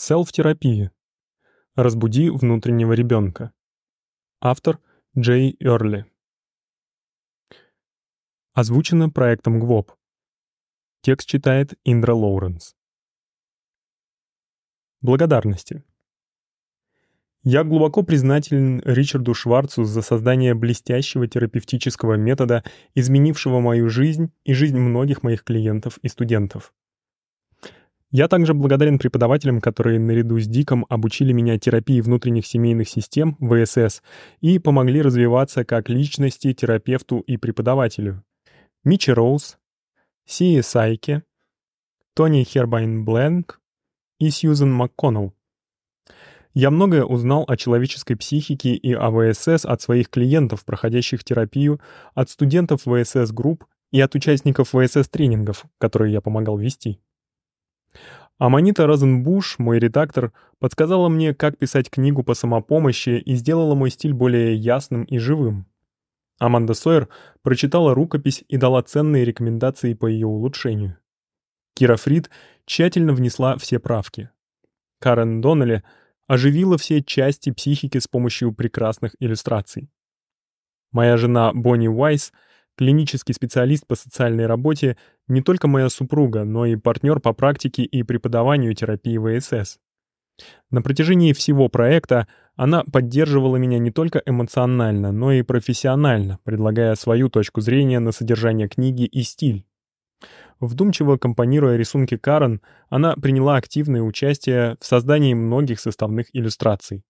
Селф-терапия. Разбуди внутреннего ребенка. Автор Джей Эрли. Озвучено проектом ГВОП. Текст читает Индра Лоуренс. Благодарности. Я глубоко признателен Ричарду Шварцу за создание блестящего терапевтического метода, изменившего мою жизнь и жизнь многих моих клиентов и студентов. Я также благодарен преподавателям, которые наряду с Диком обучили меня терапии внутренних семейных систем, ВСС, и помогли развиваться как личности, терапевту и преподавателю. Мичи Роуз, Сия Сайке, Тони Хербайн Бленк и Сьюзен МакКоннелл. Я многое узнал о человеческой психике и о ВСС от своих клиентов, проходящих терапию, от студентов ВСС-групп и от участников ВСС-тренингов, которые я помогал вести. Аманита Розенбуш, мой редактор, подсказала мне, как писать книгу по самопомощи и сделала мой стиль более ясным и живым. Аманда Сойер прочитала рукопись и дала ценные рекомендации по ее улучшению. Кира Фрид тщательно внесла все правки. Карен Доннелли оживила все части психики с помощью прекрасных иллюстраций. Моя жена Бонни Уайс — Клинический специалист по социальной работе не только моя супруга, но и партнер по практике и преподаванию терапии ВСС. На протяжении всего проекта она поддерживала меня не только эмоционально, но и профессионально, предлагая свою точку зрения на содержание книги и стиль. Вдумчиво компонируя рисунки Карен, она приняла активное участие в создании многих составных иллюстраций.